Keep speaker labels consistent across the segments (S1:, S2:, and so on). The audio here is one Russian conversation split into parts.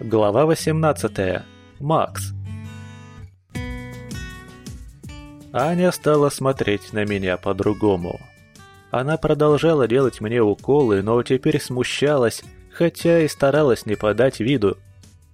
S1: Глава 18. Макс. Аня стала смотреть на меня по-другому. Она продолжала делать мне уколы, но теперь смущалась, хотя и старалась не подать виду.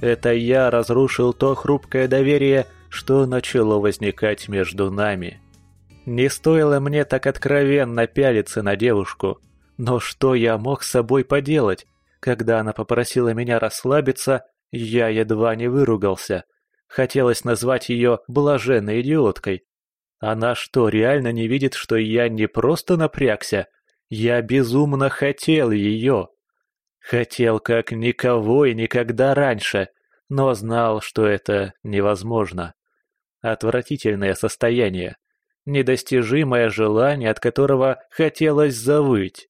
S1: Это я разрушил то хрупкое доверие, что начало возникать между нами. Не стоило мне так откровенно пялиться на девушку, но что я мог с собой поделать? Когда она попросила меня расслабиться, я едва не выругался. Хотелось назвать ее блаженной идиоткой. Она что, реально не видит, что я не просто напрягся? Я безумно хотел ее. Хотел как никого и никогда раньше, но знал, что это невозможно. Отвратительное состояние. Недостижимое желание, от которого хотелось завыть.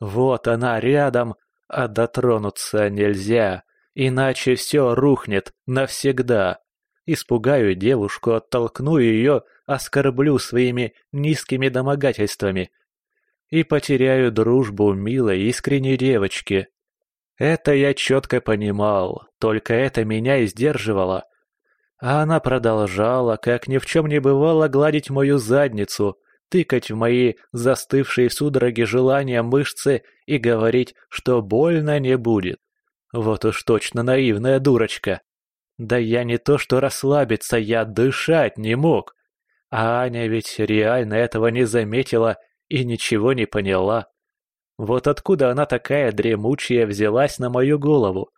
S1: Вот она рядом, а дотронуться нельзя, иначе все рухнет навсегда. Испугаю девушку, оттолкну ее, оскорблю своими низкими домогательствами и потеряю дружбу милой искренней девочки. Это я четко понимал, только это меня и сдерживало. А она продолжала, как ни в чем не бывало, гладить мою задницу, тыкать в мои застывшие судороги желания мышцы и говорить, что больно не будет. Вот уж точно наивная дурочка. Да я не то что расслабиться, я дышать не мог. А Аня ведь реально этого не заметила и ничего не поняла. Вот откуда она такая дремучая взялась на мою голову?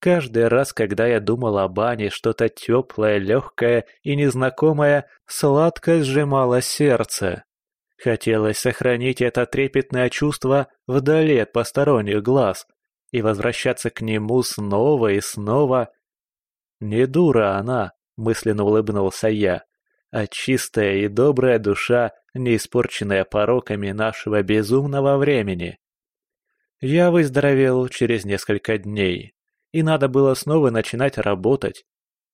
S1: Каждый раз, когда я думал об Ане, что-то теплое, легкое и незнакомое сладко сжимало сердце. Хотелось сохранить это трепетное чувство вдали от посторонних глаз и возвращаться к нему снова и снова. Не дура она, мысленно улыбнулся я, а чистая и добрая душа, не испорченная пороками нашего безумного времени. Я выздоровел через несколько дней и надо было снова начинать работать.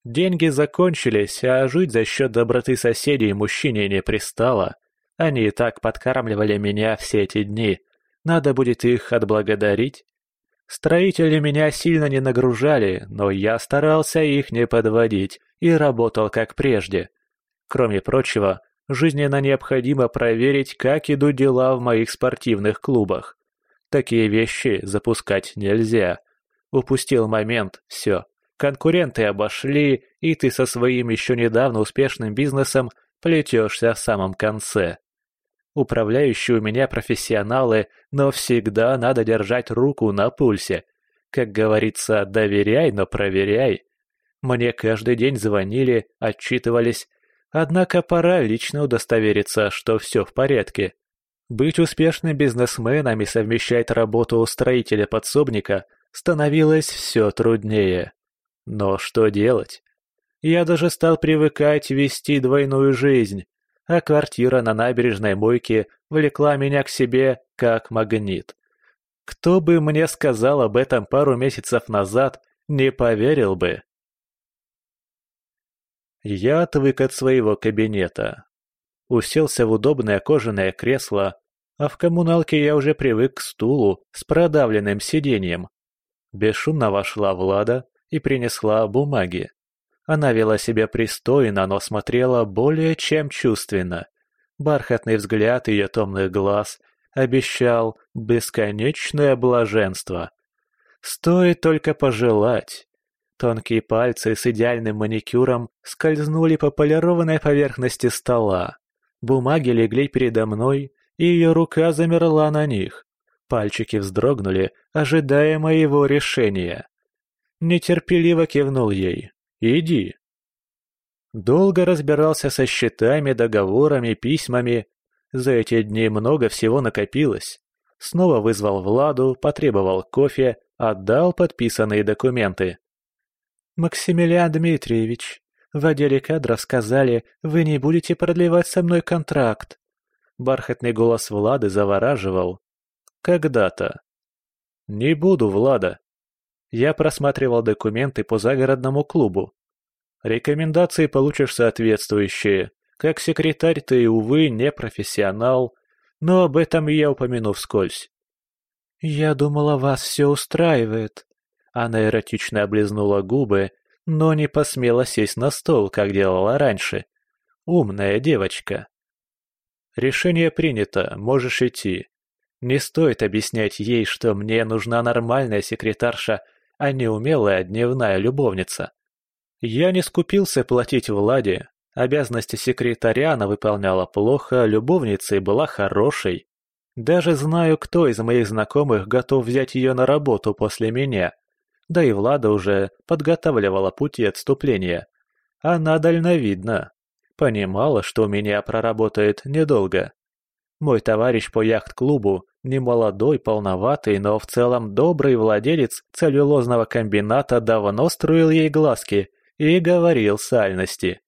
S1: Деньги закончились, а жить за счет доброты соседей мужчине не пристало. Они и так подкармливали меня все эти дни. Надо будет их отблагодарить. Строители меня сильно не нагружали, но я старался их не подводить и работал как прежде. Кроме прочего, жизненно необходимо проверить, как идут дела в моих спортивных клубах. Такие вещи запускать нельзя. Упустил момент, все. Конкуренты обошли, и ты со своим еще недавно успешным бизнесом плетешься в самом конце. Управляющие у меня профессионалы, но всегда надо держать руку на пульсе. Как говорится, доверяй, но проверяй. Мне каждый день звонили, отчитывались. Однако пора лично удостовериться, что все в порядке. Быть успешным бизнесменом и совмещать работу у строителя-подсобника становилось все труднее. Но что делать? Я даже стал привыкать вести двойную жизнь, а квартира на набережной мойке влекла меня к себе как магнит. Кто бы мне сказал об этом пару месяцев назад, не поверил бы. Я отвык от своего кабинета. Уселся в удобное кожаное кресло, а в коммуналке я уже привык к стулу с продавленным сиденьем, Бесшумно вошла Влада и принесла бумаги. Она вела себя пристойно, но смотрела более чем чувственно. Бархатный взгляд ее томных глаз обещал бесконечное блаженство. Стоит только пожелать. Тонкие пальцы с идеальным маникюром скользнули по полированной поверхности стола. Бумаги легли передо мной, и ее рука замерла на них. Пальчики вздрогнули, ожидая моего решения. Нетерпеливо кивнул ей. «Иди». Долго разбирался со счетами, договорами, письмами. За эти дни много всего накопилось. Снова вызвал Владу, потребовал кофе, отдал подписанные документы. «Максимилиан Дмитриевич, в отделе кадров сказали, вы не будете продлевать со мной контракт». Бархатный голос Влады завораживал. Когда-то. Не буду, Влада. Я просматривал документы по загородному клубу. Рекомендации получишь соответствующие. Как секретарь ты, увы, не профессионал, но об этом я упомяну вскользь. «Я думала, вас все устраивает». Она эротично облизнула губы, но не посмела сесть на стол, как делала раньше. Умная девочка. Решение принято, можешь идти. Не стоит объяснять ей, что мне нужна нормальная секретарша, а не умелая дневная любовница. Я не скупился платить Владе, обязанности секретаря она выполняла плохо, любовницей была хорошей. Даже знаю, кто из моих знакомых готов взять ее на работу после меня. Да и Влада уже подготавливала пути отступления. Она дальновидна. Понимала, что у меня проработает недолго. Мой товарищ по яхт-клубу, немолодой, полноватый, но в целом добрый владелец целлюлозного комбината давно строил ей глазки и говорил сальности.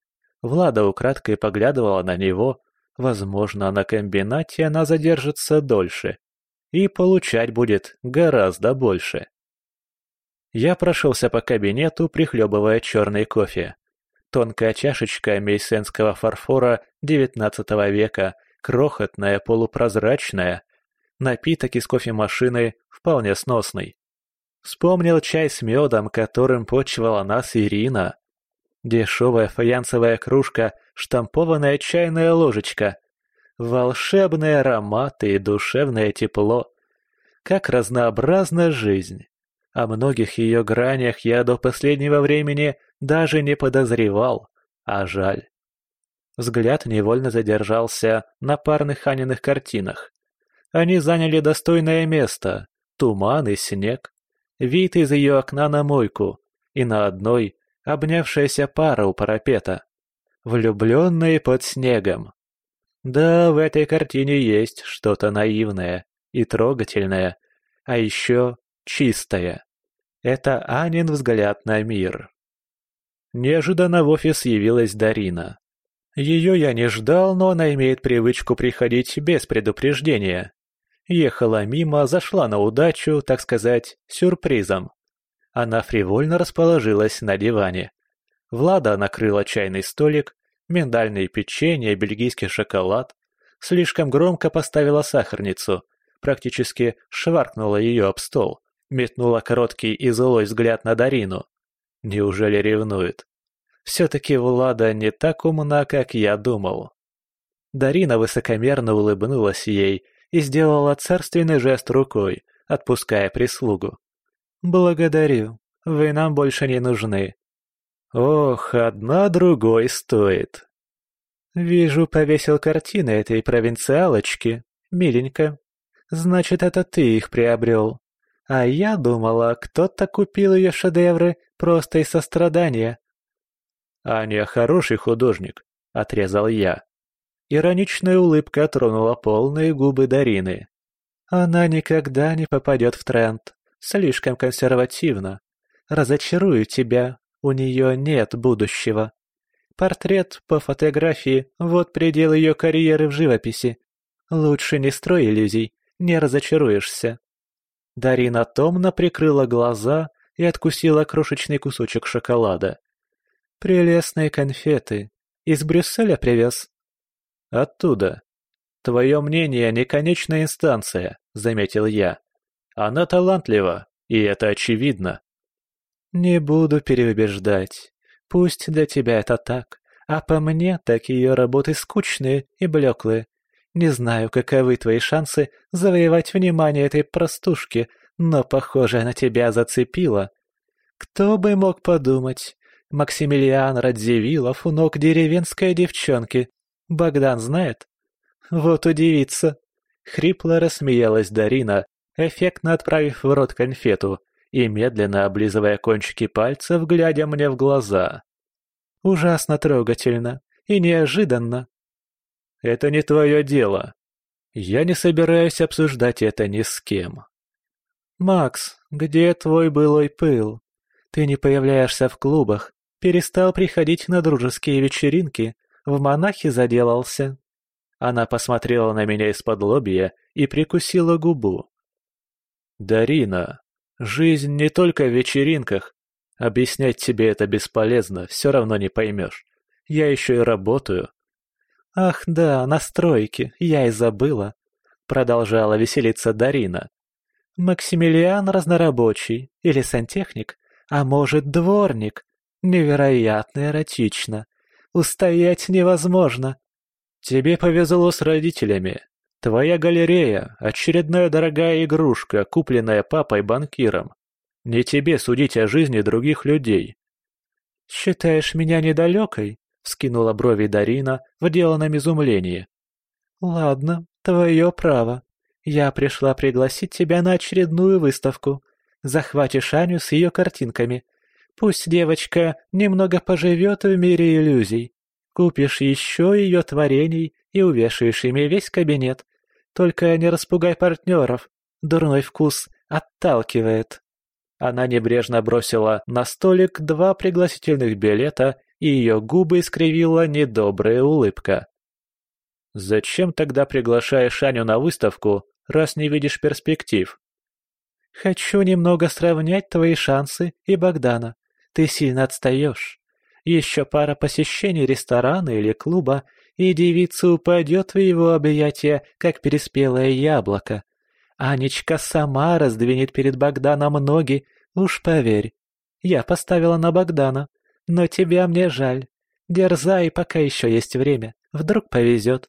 S1: Влада украдкой поглядывала на него. Возможно, на комбинате она задержится дольше. И получать будет гораздо больше. Я прошелся по кабинету, прихлебывая черный кофе. Тонкая чашечка мейсенского фарфора XIX века, крохотная, полупрозрачная. Напиток из кофемашины вполне сносный. Вспомнил чай с медом, которым почивала нас Ирина. Дешевая фаянсовая кружка, штампованная чайная ложечка. Волшебные ароматы и душевное тепло. Как разнообразна жизнь. О многих ее гранях я до последнего времени даже не подозревал, а жаль. Взгляд невольно задержался на парных Ханиных картинах. Они заняли достойное место, туман и снег, вид из ее окна на мойку, и на одной обнявшаяся пара у парапета. Влюбленные под снегом. Да, в этой картине есть что-то наивное и трогательное, а еще чистое. Это Анин взгляд на мир. Неожиданно в офис явилась Дарина. Ее я не ждал, но она имеет привычку приходить без предупреждения. Ехала мимо, зашла на удачу, так сказать, сюрпризом. Она фривольно расположилась на диване. Влада накрыла чайный столик, миндальные печенье, бельгийский шоколад. Слишком громко поставила сахарницу, практически шваркнула ее об стол. Метнула короткий и злой взгляд на Дарину. Неужели ревнует? Все-таки Влада не так умна, как я думал. Дарина высокомерно улыбнулась ей и сделала царственный жест рукой, отпуская прислугу. «Благодарю. Вы нам больше не нужны». «Ох, одна другой стоит». «Вижу, повесил картины этой провинциалочки. Миленько. Значит, это ты их приобрел. А я думала, кто-то купил ее шедевры просто из сострадания. «Аня хороший художник», — отрезал я. Ироничная улыбка тронула полные губы Дарины. «Она никогда не попадет в тренд. Слишком консервативно. Разочарую тебя, у нее нет будущего. Портрет по фотографии — вот предел ее карьеры в живописи. Лучше не строй иллюзий, не разочаруешься». Дарина томно прикрыла глаза и откусила крошечный кусочек шоколада. «Прелестные конфеты. Из Брюсселя привез?» «Оттуда. Твое мнение не конечная инстанция», — заметил я. «Она талантлива, и это очевидно». «Не буду переубеждать. Пусть для тебя это так, а по мне так ее работы скучные и блеклые. Не знаю, каковы твои шансы завоевать внимание этой простушки, но, похоже, она тебя зацепила. Кто бы мог подумать? Максимилиан Радзивиллов у ног деревенской девчонки. Богдан знает? Вот удивится. Хрипло рассмеялась Дарина, эффектно отправив в рот конфету и медленно облизывая кончики пальцев, глядя мне в глаза. Ужасно трогательно и неожиданно. Это не твое дело. Я не собираюсь обсуждать это ни с кем. Макс, где твой былой пыл? Ты не появляешься в клубах, перестал приходить на дружеские вечеринки, в монахи заделался. Она посмотрела на меня из-под лобья и прикусила губу. «Дарина, жизнь не только в вечеринках. Объяснять тебе это бесполезно, все равно не поймешь. Я еще и работаю. «Ах да, настройки, я и забыла», — продолжала веселиться Дарина.
S2: Максимилиан разнорабочий или сантехник, а может дворник. Невероятно эротично. Устоять невозможно.
S1: Тебе повезло с родителями. Твоя галерея — очередная дорогая игрушка, купленная папой-банкиром. Не тебе судить о жизни других людей.
S2: «Считаешь меня недалекой?» — скинула брови Дарина в деланном изумлении. «Ладно, твое право. Я пришла пригласить тебя на очередную выставку. Захватишь Аню с ее картинками. Пусть девочка немного поживет в мире иллюзий. Купишь еще ее творений и увешаешь ими весь кабинет. Только не распугай партнеров. Дурной вкус отталкивает». Она небрежно бросила на столик два пригласительных билета, и ее губы искривила недобрая улыбка. «Зачем тогда приглашаешь Аню на выставку, раз не видишь перспектив?» «Хочу немного сравнять твои шансы и Богдана. Ты сильно отстаешь. Еще пара посещений ресторана или клуба, и девица упадет в его объятия, как переспелое яблоко. Анечка сама раздвинет перед Богданом ноги, уж поверь. Я поставила на Богдана, но тебя мне жаль. Дерзай, пока еще есть время, вдруг повезет.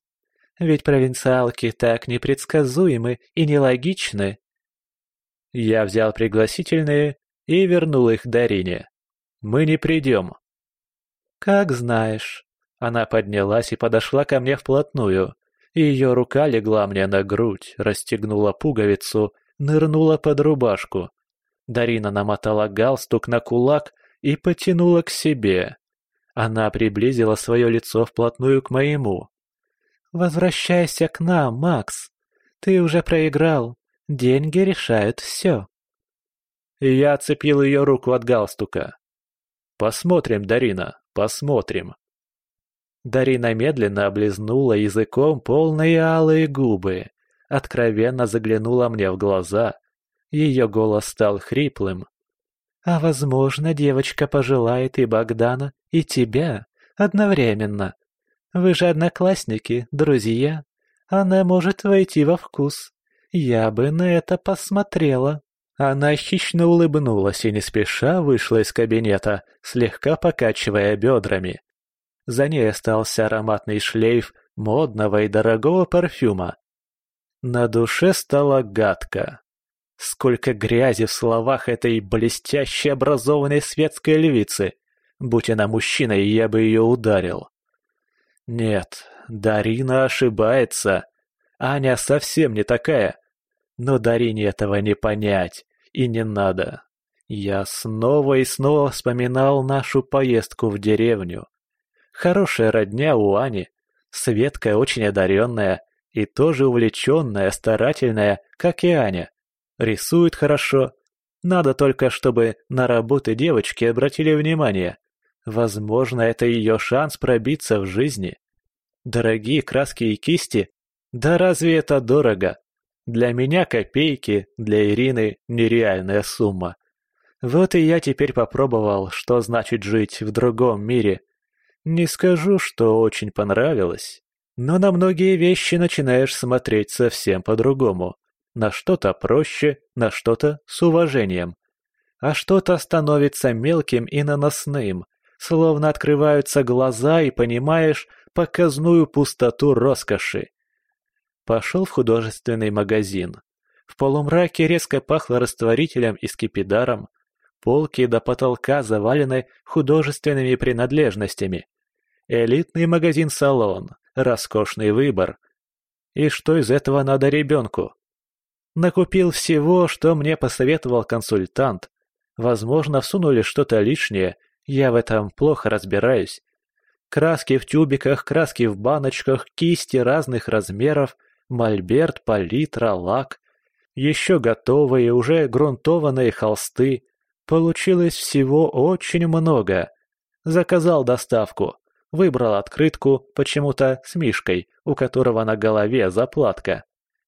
S2: Ведь провинциалки так непредсказуемы и нелогичны.
S1: Я взял пригласительные и вернул их Дарине. Мы не придем.
S2: Как знаешь.
S1: Она поднялась и подошла ко мне вплотную. Ее рука легла мне на грудь, расстегнула пуговицу, нырнула под рубашку. Дарина намотала галстук на кулак и потянула к себе. Она приблизила свое лицо вплотную к моему.
S2: «Возвращайся к нам, Макс. Ты уже проиграл. Деньги решают все».
S1: Я отцепил ее руку от галстука. «Посмотрим, Дарина, посмотрим». Дарина медленно облизнула языком полные алые губы, откровенно заглянула мне в глаза. Ее голос стал хриплым.
S2: «А возможно, девочка пожелает и Богдана, и тебя одновременно. Вы же одноклассники, друзья. Она может войти во вкус. Я бы на это посмотрела».
S1: Она хищно улыбнулась и не спеша вышла из кабинета, слегка покачивая бедрами. За ней остался ароматный шлейф модного и дорогого парфюма. На душе стало гадко. Сколько грязи в словах этой блестящей образованной светской львицы. Будь она мужчиной, я бы ее ударил. Нет, Дарина ошибается. Аня совсем не такая. Но Дарине этого не понять, и не надо. Я снова и снова вспоминал нашу поездку в деревню. Хорошая родня у Ани, Светка очень одаренная и тоже увлеченная, старательная, как и Аня. Рисует хорошо. Надо только, чтобы на работы девочки обратили внимание. Возможно, это ее шанс пробиться в жизни. Дорогие краски и кисти? Да разве это дорого? Для меня копейки, для Ирины нереальная сумма. Вот и я теперь попробовал, что значит жить в другом мире, не скажу, что очень понравилось, но на многие вещи начинаешь смотреть совсем по-другому. На что-то проще, на что-то с уважением. А что-то становится мелким и наносным, словно открываются глаза и понимаешь показную пустоту роскоши. Пошел в художественный магазин. В полумраке резко пахло растворителем и скипидаром. Полки до потолка завалены художественными принадлежностями. Элитный магазин-салон, роскошный выбор. И что из этого надо ребенку? Накупил всего, что мне посоветовал консультант. Возможно, всунули что-то лишнее, я в этом плохо разбираюсь. Краски в тюбиках, краски в баночках, кисти разных размеров, мольберт, палитра, лак. Еще готовые, уже грунтованные холсты. Получилось всего очень много. Заказал доставку. Выбрал открытку, почему-то с Мишкой, у которого на голове заплатка.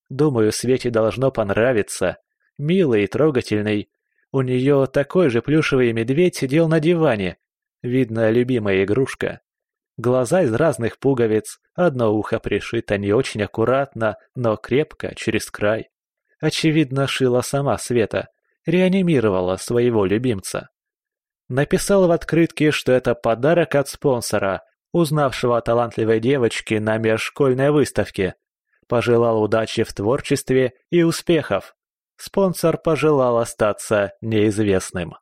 S1: Думаю, Свете должно понравиться. Милый и трогательный. У нее такой же плюшевый медведь сидел на диване. Видно, любимая игрушка. Глаза из разных пуговиц, одно ухо пришито не очень аккуратно, но крепко, через край. очевидно, шила сама Света, реанимировала своего любимца. Написал в открытке, что это подарок от спонсора, узнавшего о талантливой девочке на межшкольной выставке. Пожелал удачи в творчестве и успехов. Спонсор пожелал остаться неизвестным.